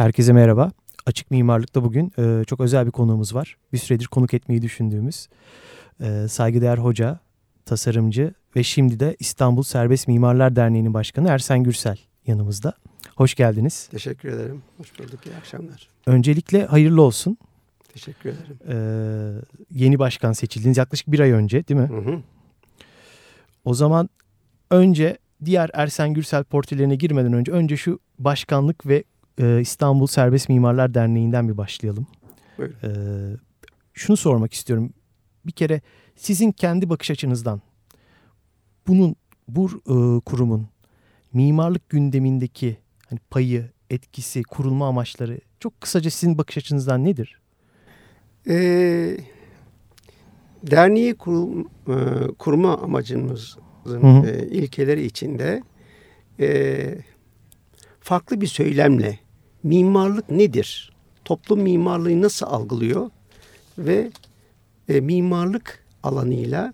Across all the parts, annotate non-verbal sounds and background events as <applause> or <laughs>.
Herkese merhaba. Açık Mimarlık'ta bugün e, çok özel bir konuğumuz var. Bir süredir konuk etmeyi düşündüğümüz e, saygıdeğer hoca, tasarımcı ve şimdi de İstanbul Serbest Mimarlar Derneği'nin başkanı Ersen Gürsel yanımızda. Hoş geldiniz. Teşekkür ederim. Hoş bulduk. İyi akşamlar. Öncelikle hayırlı olsun. Teşekkür ederim. Ee, yeni başkan seçildiniz yaklaşık bir ay önce değil mi? Hı hı. O zaman önce diğer Ersen Gürsel portrelerine girmeden önce önce şu başkanlık ve e, İstanbul Serbest Mimarlar Derneği'nden bir başlayalım. Buyurun. Ee, şunu sormak istiyorum. Bir kere sizin kendi bakış açınızdan bunun bu e, kurumun mimarlık gündemindeki hani payı, etkisi, kurulma amaçları çok kısaca sizin bakış açınızdan nedir? Ee, derneği kurum, e, kurma amacımızın Hı hı. e, ilkeleri içinde e, farklı bir söylemle mimarlık nedir? Toplum mimarlığı nasıl algılıyor? Ve e, mimarlık alanıyla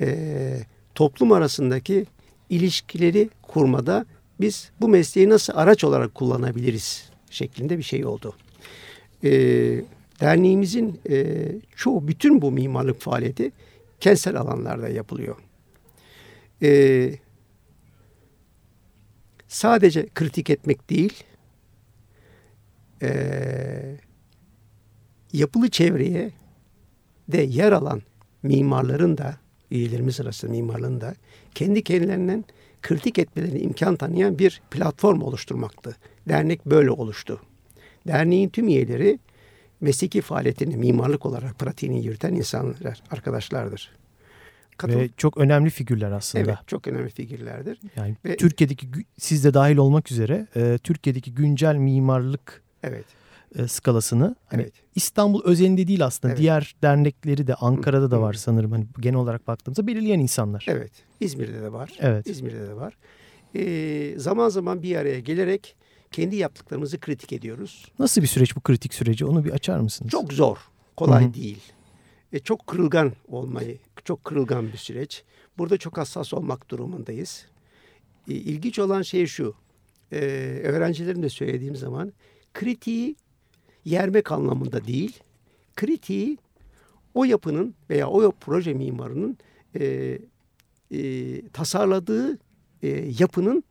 e, toplum arasındaki ilişkileri kurmada biz bu mesleği nasıl araç olarak kullanabiliriz şeklinde bir şey oldu. E, derneğimizin e, çoğu bütün bu mimarlık faaliyeti kentsel alanlarda yapılıyor. E, sadece kritik etmek değil, e, yapılı çevreye de yer alan mimarların da üyelerimiz arasında mimarların da kendi kendilerinden kritik etmelerine imkan tanıyan bir platform oluşturmaktı. Dernek böyle oluştu. Derneğin tüm üyeleri mesleki faaliyetini mimarlık olarak pratiğini yürüten insanlar, arkadaşlardır. Katıl- Ve çok önemli figürler aslında. evet, çok önemli figürlerdir. Yani Ve- Türkiye'deki siz de dahil olmak üzere e, Türkiye'deki güncel mimarlık Evet, e, skalasını hani evet. İstanbul özelinde değil aslında Evet. diğer dernekleri de Ankara'da da var sanırım hani genel olarak baktığımızda belirleyen insanlar. Evet, İzmir'de de var. Evet. İzmir'de de var. Ee, zaman zaman bir araya gelerek kendi yaptıklarımızı kritik ediyoruz. Nasıl bir süreç bu kritik süreci onu bir açar mısınız? Çok zor, kolay Hı hı. değil. E, çok kırılgan olmayı, çok kırılgan bir süreç. Burada çok hassas olmak durumundayız. E, ilginç olan şey şu, e, öğrencilerim de söylediğim zaman kritiği yermek anlamında değil, kritiği o yapının veya o proje mimarının e, e, tasarladığı e, yapının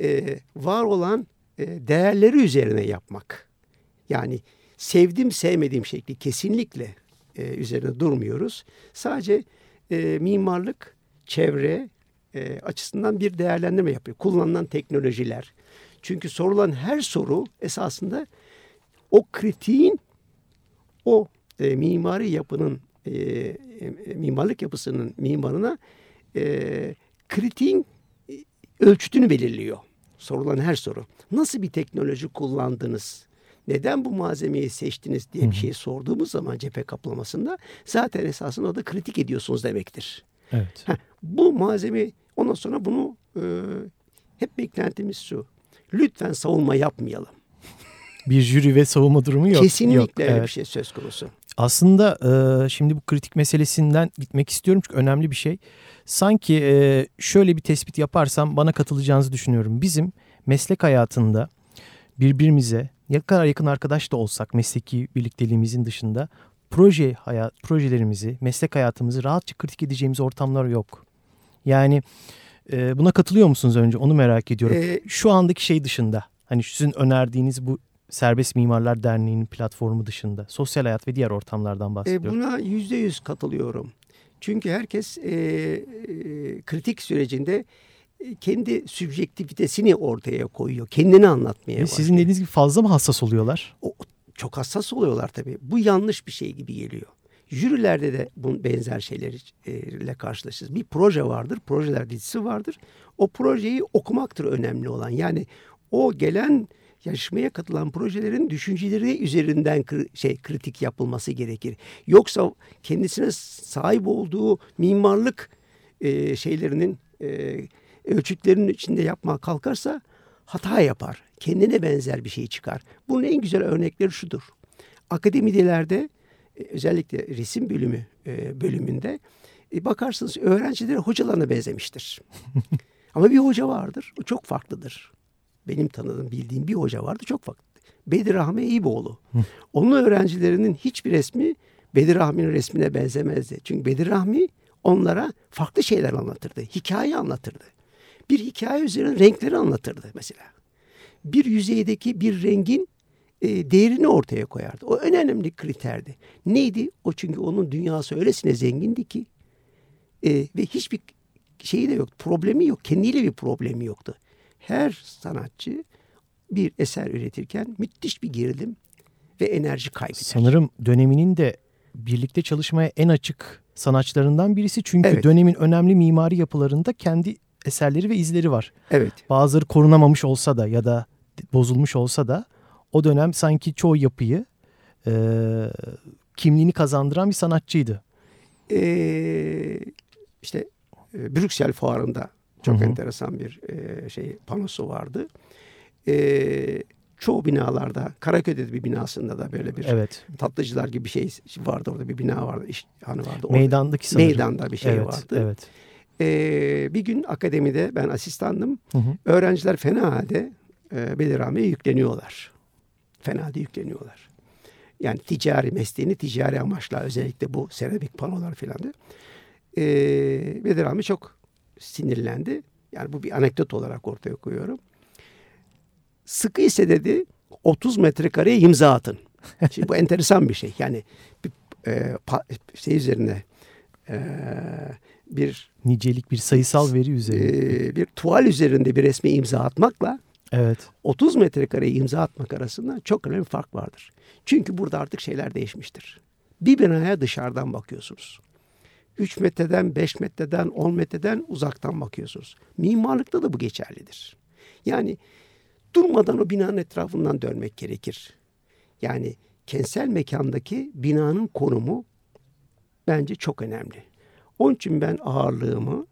e, var olan e, değerleri üzerine yapmak. Yani sevdim sevmediğim şekli kesinlikle e, üzerine durmuyoruz. Sadece e, mimarlık, çevre e, açısından bir değerlendirme yapıyor. Kullanılan teknolojiler. Çünkü sorulan her soru esasında o kritiğin o e, mimari yapının e, e, mimarlık yapısının mimarına e, kritiğin e, ölçütünü belirliyor. Sorulan her soru. Nasıl bir teknoloji kullandınız? Neden bu malzemeyi seçtiniz diye bir şey sorduğumuz zaman cephe kaplamasında zaten esasında orada kritik ediyorsunuz demektir. Evet. Heh, bu malzeme ondan sonra bunu e, hep beklentimiz şu. Lütfen savunma yapmayalım. Bir jüri ve savunma durumu yok. Kesinlikle Yok, öyle evet. bir şey söz konusu. Aslında e, şimdi bu kritik meselesinden gitmek istiyorum çünkü önemli bir şey. Sanki e, şöyle bir tespit yaparsam bana katılacağınızı düşünüyorum. Bizim meslek hayatında birbirimize ne kadar yakın arkadaş da olsak mesleki birlikteliğimizin dışında proje hayat projelerimizi, meslek hayatımızı rahatça kritik edeceğimiz ortamlar yok. Yani e, buna katılıyor musunuz önce onu merak ediyorum. Ee, Şu andaki şey dışında hani sizin önerdiğiniz bu Serbest Mimarlar Derneği'nin platformu dışında sosyal hayat ve diğer ortamlardan E, bahsediyorum. buna yüzde yüz katılıyorum. Çünkü herkes e, e, kritik sürecinde e, kendi sübjektivitesini ortaya koyuyor. Kendini anlatmaya Ve sizin başlıyor. dediğiniz gibi fazla mı hassas oluyorlar? O, çok hassas oluyorlar tabii. Bu yanlış bir şey gibi geliyor. Jürilerde de bunun benzer şeylerle karşılaşırız. Bir proje vardır, projeler dizisi vardır. O projeyi okumaktır önemli olan. Yani o gelen yarışmaya katılan projelerin düşünceleri üzerinden şey kritik yapılması gerekir. Yoksa kendisine sahip olduğu mimarlık e, şeylerinin e, ölçütlerinin içinde yapmaya kalkarsa hata yapar. Kendine benzer bir şey çıkar. Bunun en güzel örnekleri şudur. Akademilerde e, özellikle resim bölümü e, bölümünde e, bakarsınız öğrencileri hocalarına benzemiştir. <laughs> Ama bir hoca vardır. O çok farklıdır. Benim tanıdığım, bildiğim bir hoca vardı. Çok farklı. Bedir Rahmi Eyüboğlu. Onun öğrencilerinin hiçbir resmi Bedir Rahmi'nin resmine benzemezdi. Çünkü Bedir Rahmi onlara farklı şeyler anlatırdı. Hikaye anlatırdı. Bir hikaye üzerine renkleri anlatırdı mesela. Bir yüzeydeki bir rengin e, değerini ortaya koyardı. O önemli kriterdi. Neydi? O çünkü onun dünyası öylesine zengindi ki e, ve hiçbir şeyi de yok, problemi yok. Kendiyle bir problemi yoktu. Her sanatçı bir eser üretirken müthiş bir gerilim ve enerji kaybeder. Sanırım döneminin de birlikte çalışmaya en açık sanatçılarından birisi. Çünkü Evet. dönemin önemli mimari yapılarında kendi eserleri ve izleri var. Evet. Bazıları korunamamış olsa da ya da bozulmuş olsa da o dönem sanki çoğu yapıyı e, kimliğini kazandıran bir sanatçıydı. Ee, işte e, Brüksel fuarında çok Hı hı. enteresan bir e, şey panosu vardı. Ee, çoğu binalarda Karaköy'de de bir binasında da böyle bir Evet. tatlıcılar gibi bir şey vardı orada bir bina vardı iş hanı vardı. Orada Meydandaki sanırım. meydanda bir şey evet, vardı. Evet. Ee, bir gün akademide ben asistandım. Hı hı. Öğrenciler fena halde e, Belirhame'ye yükleniyorlar. Fena halde yükleniyorlar. Yani ticari mesleğini ticari amaçla özellikle bu seramik panolar filan da. Ee, Bedirhami çok sinirlendi. Yani bu bir anekdot olarak ortaya koyuyorum. Sıkı ise dedi 30 metrekareye imza atın. Şimdi bu <laughs> enteresan bir şey. Yani bir e, pa- şey üzerine e, bir Nicelik bir sayısal veri üzerine. e, bir tuval üzerinde bir resme imza atmakla evet. 30 metrekareye imza atmak arasında çok önemli bir fark vardır. Çünkü burada artık şeyler değişmiştir. Bir binaya dışarıdan bakıyorsunuz. 3 metreden, 5 metreden, 10 metreden uzaktan bakıyorsunuz. Mimarlıkta da bu geçerlidir. Yani durmadan o binanın etrafından dönmek gerekir. Yani kentsel mekandaki binanın konumu bence çok önemli. Onun için ben ağırlığımı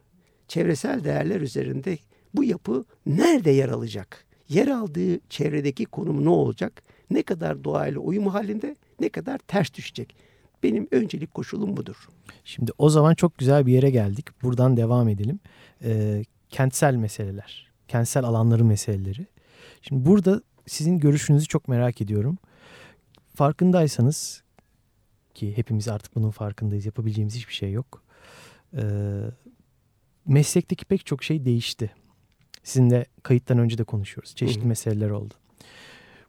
çevresel değerler üzerinde bu yapı nerede yer alacak? Yer aldığı çevredeki konumu ne olacak? Ne kadar doğayla uyum halinde, ne kadar ters düşecek? Benim öncelik koşulum budur. Şimdi o zaman çok güzel bir yere geldik. Buradan devam edelim. Ee, kentsel meseleler, kentsel alanların meseleleri. Şimdi burada sizin görüşünüzü çok merak ediyorum. Farkındaysanız ki hepimiz artık bunun farkındayız. Yapabileceğimiz hiçbir şey yok. Ee, meslekteki pek çok şey değişti. Sizinle kayıttan önce de konuşuyoruz. Çeşitli Hı hı. meseleler oldu.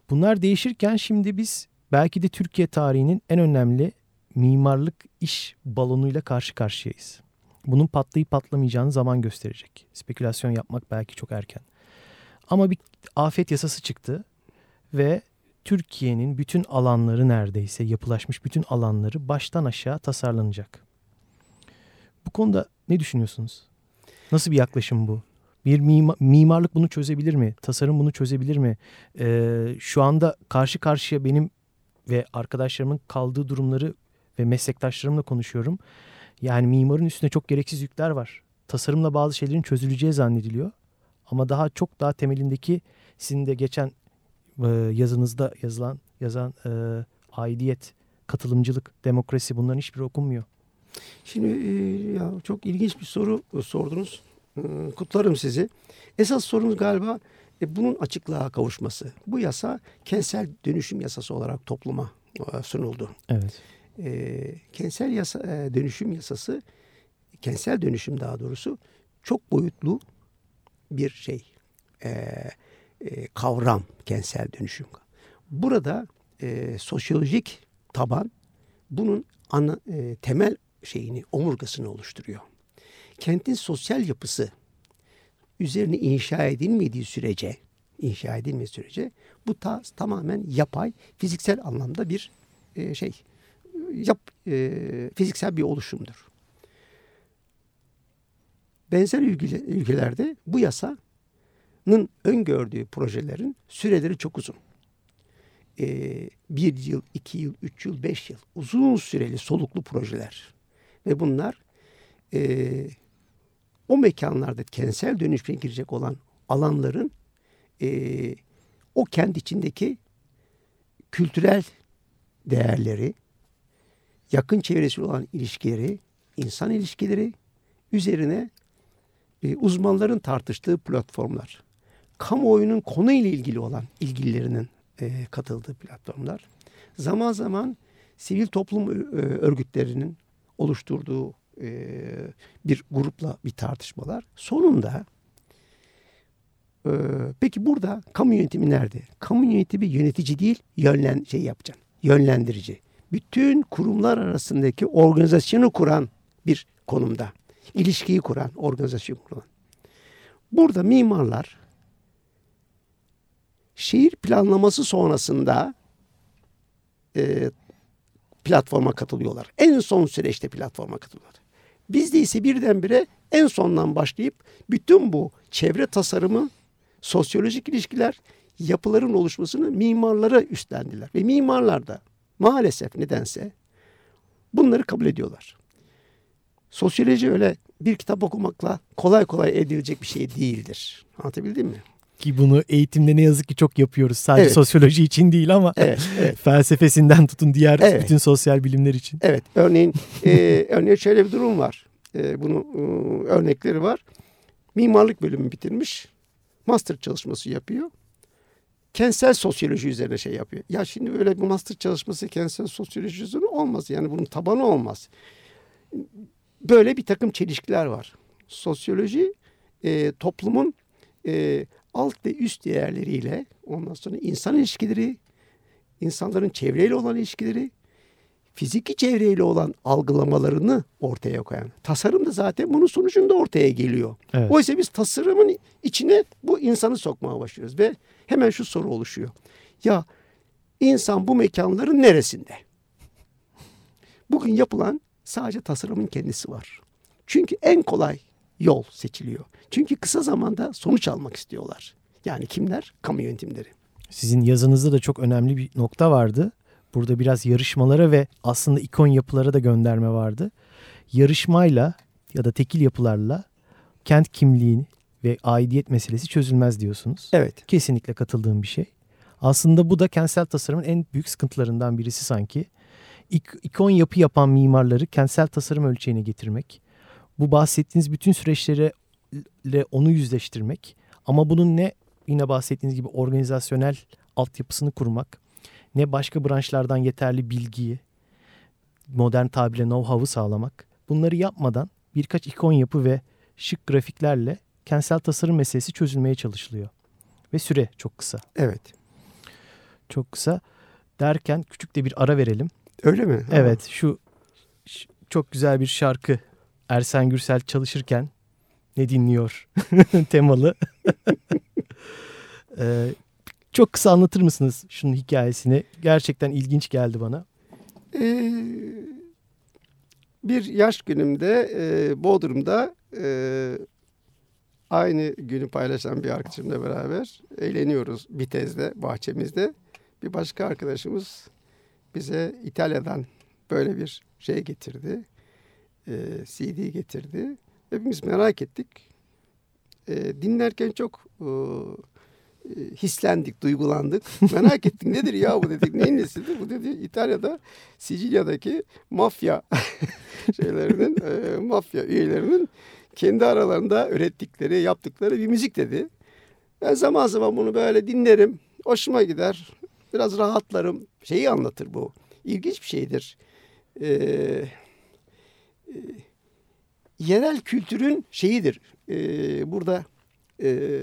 Bunlar değişirken şimdi biz belki de Türkiye tarihinin en önemli mimarlık iş balonuyla karşı karşıyayız. Bunun patlayıp patlamayacağını zaman gösterecek. Spekülasyon yapmak belki çok erken. Ama bir afet yasası çıktı ve Türkiye'nin bütün alanları neredeyse yapılaşmış bütün alanları baştan aşağı tasarlanacak. Bu konuda ne düşünüyorsunuz? Nasıl bir yaklaşım bu? Bir mima- mimarlık bunu çözebilir mi? Tasarım bunu çözebilir mi? Ee, şu anda karşı karşıya benim ve arkadaşlarımın kaldığı durumları ve meslektaşlarımla konuşuyorum. Yani mimarın üstüne çok gereksiz yükler var. Tasarımla bazı şeylerin çözüleceği zannediliyor. Ama daha çok daha temelindeki sizin de geçen e, yazınızda yazılan yazan e, aidiyet, katılımcılık, demokrasi bunların hiçbiri okunmuyor. Şimdi e, ya çok ilginç bir soru sordunuz. E, Kutlarım sizi. Esas sorunuz galiba e, bunun açıklığa kavuşması. Bu yasa kentsel dönüşüm yasası olarak topluma e, sunuldu. Evet. E, kentsel yasa, e, dönüşüm yasası, kentsel dönüşüm daha doğrusu çok boyutlu bir şey, e, e, kavram kentsel dönüşüm. Burada e, sosyolojik taban bunun ana, e, temel şeyini, omurgasını oluşturuyor. Kentin sosyal yapısı üzerine inşa edilmediği sürece, inşa edilmediği sürece bu ta, tamamen yapay, fiziksel anlamda bir e, şey, yap, e, fiziksel bir oluşumdur. Benzer ülke- ülkelerde bu yasanın öngördüğü projelerin süreleri çok uzun. Ee, bir yıl, iki yıl, üç yıl, beş yıl uzun süreli soluklu projeler. Ve bunlar e, o mekanlarda kentsel dönüşüme girecek olan alanların e, o kent içindeki kültürel değerleri, yakın çevresiyle olan ilişkileri, insan ilişkileri üzerine e, uzmanların tartıştığı platformlar. Kamuoyunun konuyla ilgili olan ilgililerinin e, katıldığı platformlar. Zaman zaman sivil toplum e, örgütlerinin oluşturduğu e, bir grupla bir tartışmalar. Sonunda e, peki burada kamu yönetimi nerede? Kamu yönetimi yönetici değil, yönlen şey yapacaksın. Yönlendirici. Bütün kurumlar arasındaki organizasyonu kuran bir konumda. İlişkiyi kuran, organizasyon kuran. Burada mimarlar şehir planlaması sonrasında e, platforma katılıyorlar. En son süreçte platforma katılıyorlar. Bizde ise birdenbire en sondan başlayıp bütün bu çevre tasarımı, sosyolojik ilişkiler, yapıların oluşmasını mimarlara üstlendiler. Ve mimarlar da maalesef nedense bunları kabul ediyorlar. Sosyoloji öyle bir kitap okumakla kolay kolay edilecek bir şey değildir. Anlatabildim mi? Ki bunu eğitimde ne yazık ki çok yapıyoruz. Sadece evet. sosyoloji için değil ama evet, evet. <laughs> felsefesinden tutun diğer evet. bütün sosyal bilimler için. Evet. Örneğin e, <laughs> örneğin şöyle bir durum var. E, bunun e, örnekleri var. Mimarlık bölümü bitirmiş. Master çalışması yapıyor. Kentsel sosyoloji üzerine şey yapıyor. Ya şimdi böyle bir master çalışması kentsel sosyoloji üzerine olmaz. Yani bunun tabanı olmaz. Böyle bir takım çelişkiler var. Sosyoloji e, toplumun e, alt ve üst değerleriyle ondan sonra insan ilişkileri, insanların çevreyle olan ilişkileri, fiziki çevreyle olan algılamalarını ortaya koyan. Tasarım da zaten bunun sonucunda ortaya geliyor. Evet. Oysa biz tasarımın içine bu insanı sokmaya başlıyoruz ve hemen şu soru oluşuyor. Ya insan bu mekanların neresinde? Bugün yapılan sadece tasarımın kendisi var. Çünkü en kolay yol seçiliyor. Çünkü kısa zamanda sonuç almak istiyorlar. Yani kimler? Kamu yönetimleri. Sizin yazınızda da çok önemli bir nokta vardı. Burada biraz yarışmalara ve aslında ikon yapılara da gönderme vardı. Yarışmayla ya da tekil yapılarla kent kimliğini ve aidiyet meselesi çözülmez diyorsunuz. Evet. Kesinlikle katıldığım bir şey. Aslında bu da kentsel tasarımın en büyük sıkıntılarından birisi sanki. İk, ikon yapı yapan mimarları kentsel tasarım ölçeğine getirmek. Bu bahsettiğiniz bütün süreçlere onu yüzleştirmek. Ama bunun ne yine bahsettiğiniz gibi organizasyonel altyapısını kurmak ne başka branşlardan yeterli bilgiyi, modern tabirle know-how'ı sağlamak. Bunları yapmadan birkaç ikon yapı ve şık grafiklerle kentsel tasarım meselesi çözülmeye çalışılıyor. Ve süre çok kısa. Evet. Çok kısa. Derken küçük de bir ara verelim. Öyle mi? Evet. Şu çok güzel bir şarkı Ersen Gürsel çalışırken ne dinliyor <laughs> temalı. <laughs> ee, çok kısa anlatır mısınız şunun hikayesini? Gerçekten ilginç geldi bana. Ee, bir yaş günümde e, Bodrum'da e, aynı günü paylaşan bir arkadaşımla beraber eğleniyoruz Bitez'de, bahçemizde. Bir başka arkadaşımız bize İtalya'dan böyle bir şey getirdi. E, CD getirdi. Hepimiz merak ettik. E, dinlerken çok e, hislendik, duygulandık. <laughs> Merak ettik nedir ya bu dedik. Neyin nesidir? Bu dedi İtalya'da Sicilya'daki mafya <laughs> şeylerinin, e, mafya üyelerinin kendi aralarında ürettikleri, yaptıkları bir müzik dedi. Ben zaman zaman bunu böyle dinlerim. Hoşuma gider. Biraz rahatlarım. Şeyi anlatır bu. İlginç bir şeydir. Ee, e, yerel kültürün şeyidir. E, burada e,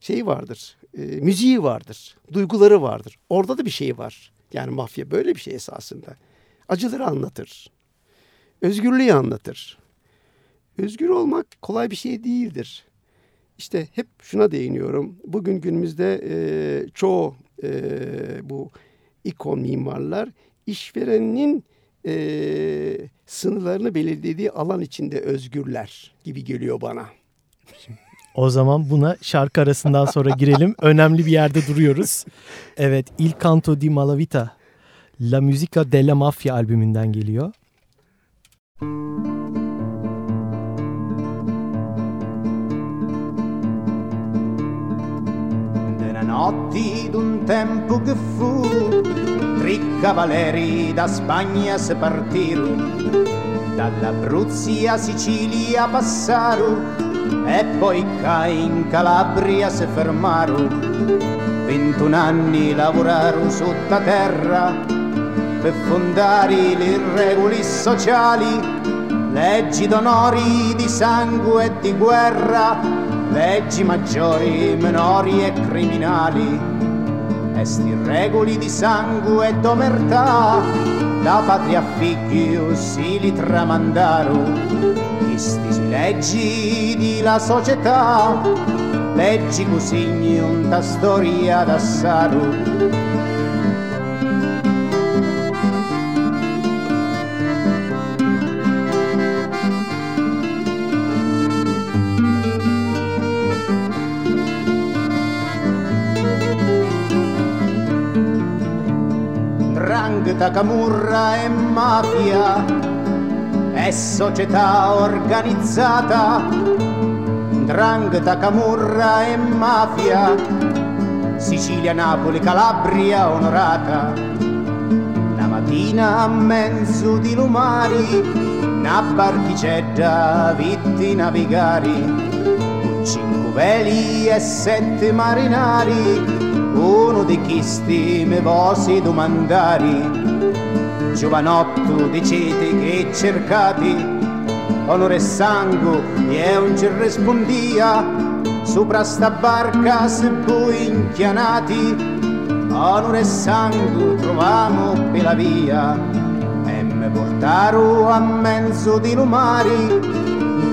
şeyi vardır e, müziği vardır, duyguları vardır. Orada da bir şey var. Yani mafya böyle bir şey esasında. Acıları anlatır. Özgürlüğü anlatır. Özgür olmak kolay bir şey değildir. İşte hep şuna değiniyorum. Bugün günümüzde e, çoğu e, bu ikon mimarlar işverenin e, sınırlarını belirlediği alan içinde özgürler gibi geliyor bana. O zaman buna şarkı arasından sonra girelim. <laughs> Önemli bir yerde duruyoruz. Evet, Il Canto di Malavita, La Musica della Mafia albümünden geliyor. notti d'un tempo che fu, tre cavalieri da Spagna se partirono, dall'Abruzia Sicilia passarono e poi in Calabria si fermarono 21 anni lavorarono sotto terra per fondare le regole sociali leggi d'onori, di sangue e di guerra, leggi maggiori, minori e criminali, e sti regoli di sangue e d'omertà, da patria figli si li tramandaro, questi leggi di la società, leggi così un storia d'assaro. Drangheta, camurra e mafia è società organizzata. Drangheta, camurra e mafia, Sicilia, Napoli, Calabria onorata. La mattina a mezzo di lumari, una barchicetta, vitti navigari, cinque veli e sette marinari uno di chisti me vosi domandari giovanotto dicete che cercati onore e sangue e un ci rispondia sopra sta barca se voi inchianati onore e sangue trovamo per la via. E me portaro a mezzo di lumari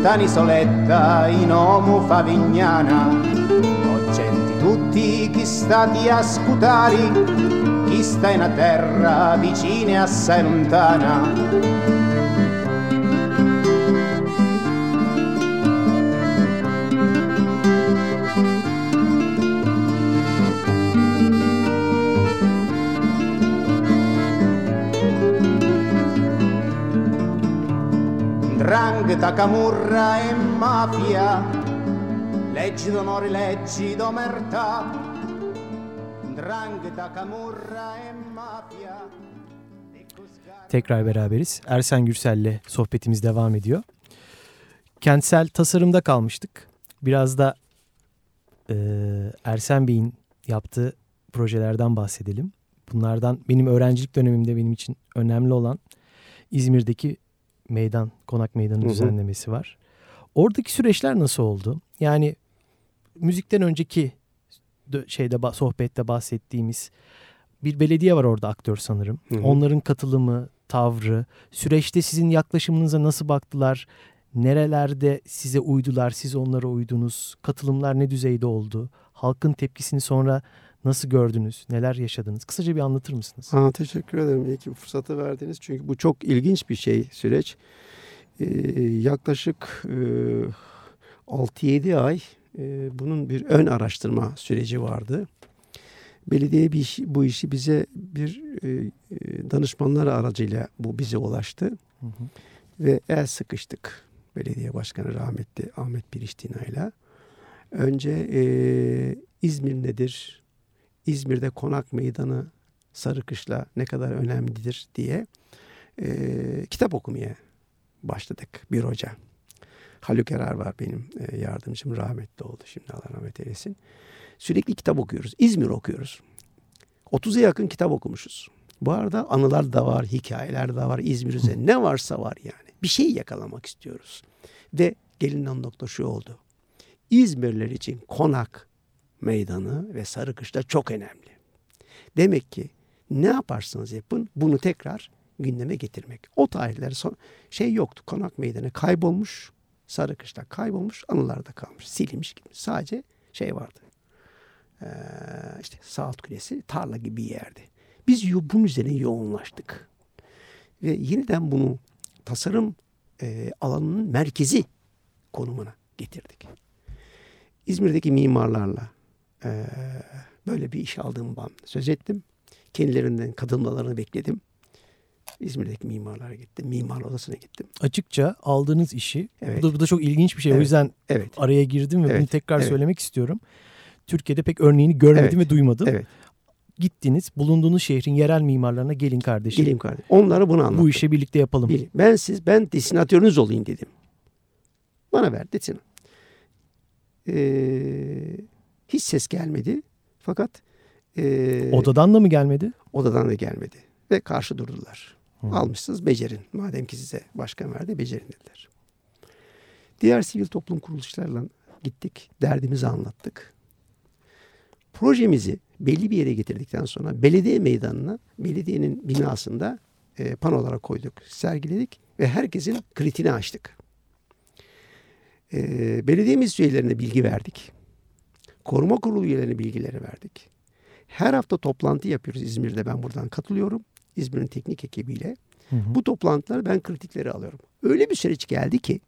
tanisoletta in omo favignana. Tutti chi stati a scutari, chi sta in a terra vicina e assai lontana. Drangheta, camurra e mafia leggi d'onore, leggi d'omertà, Tekrar beraberiz. Ersen Gürsel'le sohbetimiz devam ediyor. Kentsel tasarımda kalmıştık. Biraz da e, Ersen Bey'in yaptığı projelerden bahsedelim. Bunlardan benim öğrencilik dönemimde benim için önemli olan İzmir'deki meydan, konak meydanı düzenlemesi var. Oradaki süreçler nasıl oldu? Yani müzikten önceki şeyde sohbette bahsettiğimiz bir belediye var orada aktör sanırım. Hı hı. Onların katılımı, tavrı, süreçte sizin yaklaşımınıza nasıl baktılar? Nerelerde size uydular, siz onlara uydunuz? Katılımlar ne düzeyde oldu? Halkın tepkisini sonra nasıl gördünüz? Neler yaşadınız? Kısaca bir anlatır mısınız? Ha, teşekkür ederim. İyi ki bu fırsatı verdiniz. Çünkü bu çok ilginç bir şey süreç. Ee, yaklaşık e, 6-7 ay e, bunun bir ön araştırma süreci vardı. Belediye bir iş, bu işi bize bir e, e, danışmanlar aracıyla bu bize ulaştı. Hı hı. Ve el sıkıştık belediye başkanı rahmetli Ahmet Biriştina ile. Önce e, İzmir nedir? İzmir'de konak meydanı Sarıkışla ne kadar önemlidir diye e, kitap okumaya başladık bir hoca. Haluk Erar var benim e, yardımcım rahmetli oldu şimdi Allah rahmet eylesin. Sürekli kitap okuyoruz. İzmir okuyoruz. 30'a yakın kitap okumuşuz. Bu arada anılar da var, hikayeler de var İzmir üzerine. Ne varsa var yani. Bir şey yakalamak istiyoruz. Ve gelinen nokta şu oldu. İzmirliler için konak meydanı ve Sarıkışla çok önemli. Demek ki ne yaparsanız yapın bunu tekrar gündeme getirmek. O tarihler son şey yoktu. Konak meydanı kaybolmuş. Sarı kışta kaybolmuş, anılarda kalmış, silinmiş gibi. Sadece şey vardı. Ee, işte Saat Kulesi tarla gibi bir yerdi. Biz bunun üzerine yoğunlaştık. Ve yeniden bunu tasarım e, alanının merkezi konumuna getirdik. İzmir'deki mimarlarla e, böyle bir iş aldığımdan söz ettim. Kendilerinden katılmalarını bekledim. İzmir'deki mimarlara gittim. Mimar odasına gittim. Açıkça aldığınız işi, evet. bu, da, bu da çok ilginç bir şey. Evet. O yüzden evet. araya girdim ve evet. bunu tekrar evet. söylemek istiyorum. Türkiye'de pek örneğini görmedim evet. ve duymadım. Evet. Gittiniz, bulunduğunuz şehrin yerel mimarlarına gelin kardeşim. Gelin kardeşim. Onlara bunu anlattım. Bu işi birlikte yapalım. Bilin. Ben siz, ben desinatörünüz olayım dedim. Bana ver desin. Ee, hiç ses gelmedi. Fakat e, Odadan da mı gelmedi? odadan da gelmedi. Ve karşı durdular. Hı. Almışsınız becerin. Madem ki size başkan verdi becerin dediler. Diğer sivil toplum kuruluşlarla gittik. Derdimizi anlattık. Projemizi belli bir yere getirdikten sonra belediye meydanına, belediyenin binasında e, panolara koyduk, sergiledik ve herkesin kritiğini açtık. E, belediye meclis üyelerine bilgi verdik. Koruma kurulu üyelerine bilgileri verdik. Her hafta toplantı yapıyoruz İzmir'de. Ben buradan katılıyorum. İzmir'in teknik ekibiyle. Hı hı. Bu toplantılar ben kritikleri alıyorum. Öyle bir süreç geldi ki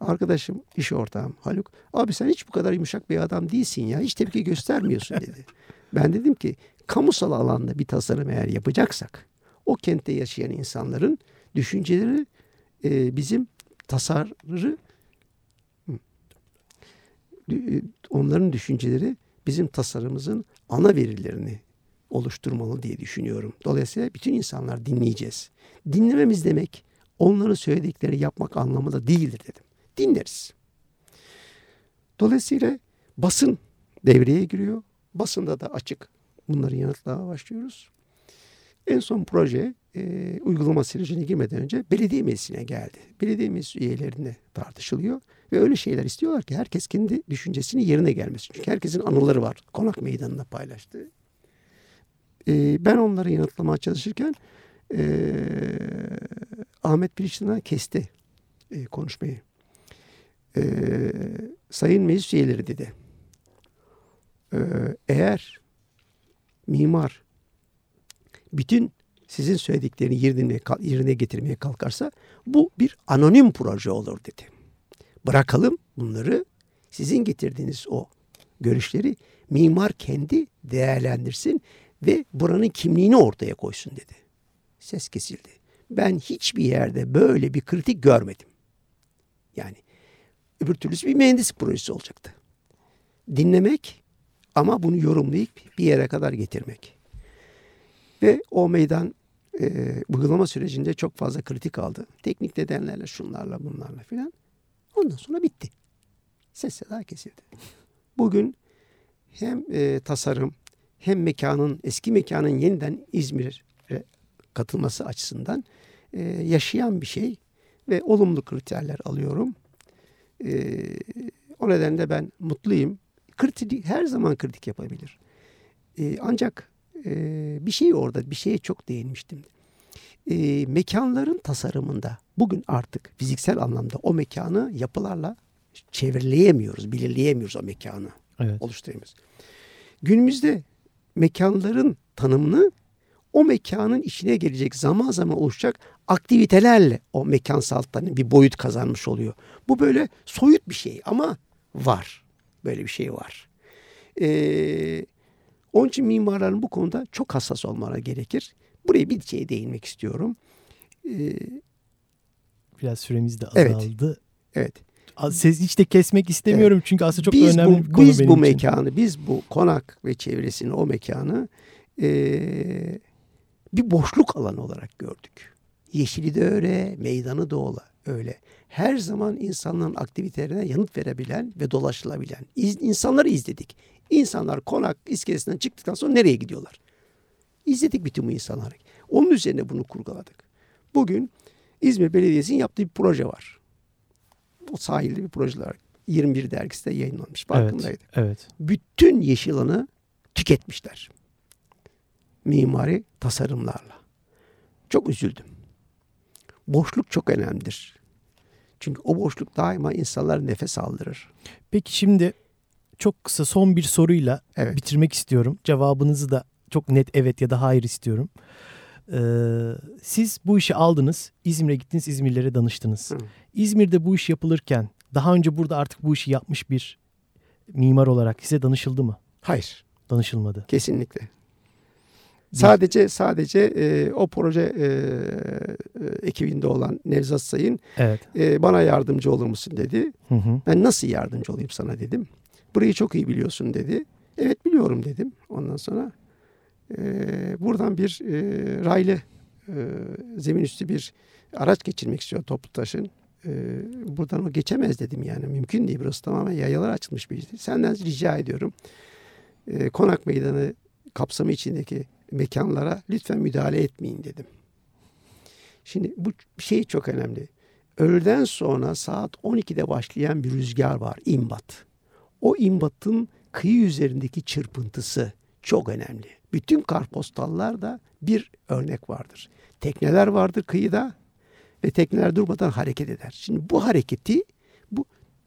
arkadaşım, iş ortağım Haluk abi sen hiç bu kadar yumuşak bir adam değilsin ya. Hiç tepki göstermiyorsun dedi. <laughs> ben dedim ki kamusal alanda bir tasarım eğer yapacaksak o kentte yaşayan insanların düşünceleri e, bizim tasarı e, onların düşünceleri bizim tasarımımızın ana verilerini oluşturmalı diye düşünüyorum. Dolayısıyla bütün insanlar dinleyeceğiz. Dinlememiz demek onların söyledikleri yapmak anlamında değildir dedim. Dinleriz. Dolayısıyla basın devreye giriyor. Basında da açık bunları yanıtlamaya başlıyoruz. En son proje e, uygulama sürecine girmeden önce belediye meclisine geldi. Belediye meclis üyelerine tartışılıyor ve öyle şeyler istiyorlar ki herkes kendi düşüncesini yerine gelmesin. Çünkü herkesin anıları var konak meydanında paylaştığı. E, ben onları yanıtlamaya çalışırken e, Ahmet Piriştin'e kesti e, konuşmayı. E, sayın meclis üyeleri dedi. E, eğer mimar bütün sizin söylediklerini yerine, yerine getirmeye kalkarsa bu bir anonim proje olur dedi. Bırakalım bunları sizin getirdiğiniz o görüşleri mimar kendi değerlendirsin ve buranın kimliğini ortaya koysun dedi. Ses kesildi. Ben hiçbir yerde böyle bir kritik görmedim. Yani öbür türlüsü bir mühendislik projesi olacaktı. Dinlemek ama bunu yorumlayıp bir yere kadar getirmek. Ve o meydan e, uygulama sürecinde çok fazla kritik aldı. Teknik nedenlerle şunlarla bunlarla filan. Ondan sonra bitti. Ses seda kesildi. Bugün hem e, tasarım hem mekanın eski mekanın yeniden İzmir'e katılması açısından e, yaşayan bir şey ve olumlu kriterler alıyorum. E, o nedenle ben mutluyum. Kritik her zaman kritik yapabilir. E, ancak e, bir şey orada bir şeye çok değinmiştim. E, mekanların tasarımında bugün artık fiziksel anlamda o mekanı yapılarla çevreleyemiyoruz, belirleyemiyoruz o mekanı Evet. oluşturamıyoruz. Günümüzde mekanların tanımını o mekanın içine gelecek zaman zaman oluşacak aktivitelerle o mekansal tanım bir boyut kazanmış oluyor. Bu böyle soyut bir şey ama var. Böyle bir şey var. Ee, onun için mimarların bu konuda çok hassas olmaları gerekir. Buraya bir şeye değinmek istiyorum. Ee, Biraz süremiz de Evet. azaldı. evet. Az- Siz hiç de kesmek istemiyorum çünkü aslında çok biz önemli bu, bir konu biz benim bu için. mekanı, biz bu konak ve çevresini, o mekanı eee, bir boşluk alanı olarak gördük. Yeşili de öyle, meydanı da ola- öyle. Her zaman insanların aktivitelerine yanıt verebilen ve dolaşılabilen iz, insanları izledik. İnsanlar konak iskelesinden çıktıktan sonra nereye gidiyorlar? İzledik bütün bu insanları. Onun üzerine bunu kurguladık. Bugün İzmir Belediyesi'nin yaptığı bir proje var. O sahilde bir proje olarak 21 dergisinde yayınlanmış. Farkındaydık. Evet, evet. Bütün yeşil alanı tüketmişler. Mimari tasarımlarla. Çok üzüldüm. Boşluk çok önemlidir. Çünkü o boşluk daima insanlara nefes aldırır. Peki şimdi çok kısa son bir soruyla Evet. bitirmek istiyorum. Cevabınızı da çok net evet ya da hayır istiyorum. Ee, siz bu işi aldınız, İzmir'e gittiniz, İzmirlilere danıştınız. Hı. İzmir'de bu iş yapılırken daha önce burada artık bu işi yapmış bir mimar olarak size danışıldı mı? Hayır. Danışılmadı. Kesinlikle. Sadece sadece e, o proje e, e, ekibinde olan Nevzat Sayın Evet. e, bana yardımcı olur musun dedi. Hı hı. Ben nasıl yardımcü olayım sana dedim. Burayı çok iyi biliyorsun dedi. Evet biliyorum dedim. Ondan sonra e, buradan bir e, raylı e, zemin üstü bir araç geçirmek istiyor toplu taşın. E, buradan o geçemez dedim yani. Mümkün değil. Burası tamamen yayalar açılmış bir yer. Senden rica ediyorum. E, konak meydanı kapsamı içindeki mekanlara lütfen müdahale etmeyin dedim. Şimdi bu şey çok önemli. Öğleden sonra saat 12'de başlayan bir rüzgar var, imbat. O imbatın kıyı üzerindeki çırpıntısı çok önemli. Bütün karpostallarda bir örnek vardır. Tekneler vardır kıyıda ve tekneler durmadan hareket eder. Şimdi bu hareketi bu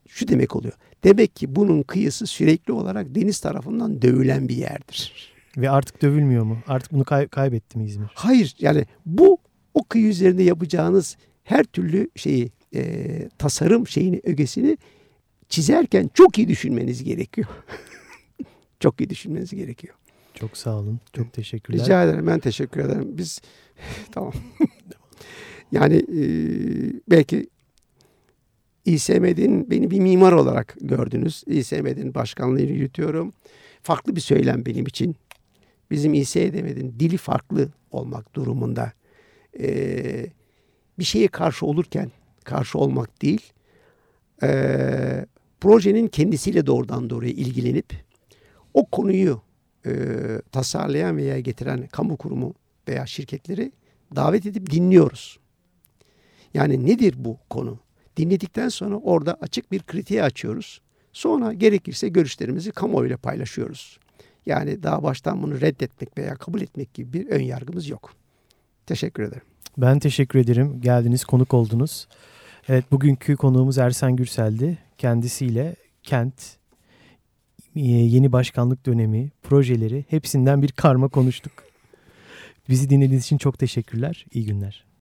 şu demek oluyor. Demek ki bunun kıyısı sürekli olarak deniz tarafından dövülen bir yerdir. Ve artık dövülmüyor mu? Artık bunu kay- kaybetti mi İzmir? Hayır yani bu o kıyı üzerinde yapacağınız her türlü şeyi e, tasarım şeyini ögesini çizerken çok iyi düşünmeniz gerekiyor. <laughs> çok iyi düşünmeniz gerekiyor. Çok sağ olun. Çok teşekkürler. Rica ederim. Ben teşekkür ederim. Biz <laughs> tamam. yani e, belki İSM'nin beni bir mimar olarak gördünüz. İSM'nin başkanlığını yürütüyorum. Farklı bir söylem benim için. Bizim İSM'nin dili farklı olmak durumunda. E, bir şeye karşı olurken karşı olmak değil, e, projenin kendisiyle doğrudan doğruya ilgilenip o konuyu e, tasarlayan veya getiren kamu kurumu veya şirketleri davet edip dinliyoruz. Yani nedir bu konu? Dinledikten sonra orada açık bir kritiği açıyoruz. Sonra gerekirse görüşlerimizi kamuoyuyla paylaşıyoruz. Yani daha baştan bunu reddetmek veya kabul etmek gibi bir ön yargımız yok. Teşekkür ederim. Ben teşekkür ederim. Geldiniz, konuk oldunuz. Evet, bugünkü konuğumuz Ersen Gürsel'di. Kendisiyle kent, yeni başkanlık dönemi, projeleri hepsinden bir karma konuştuk. Bizi dinlediğiniz için çok teşekkürler. İyi günler.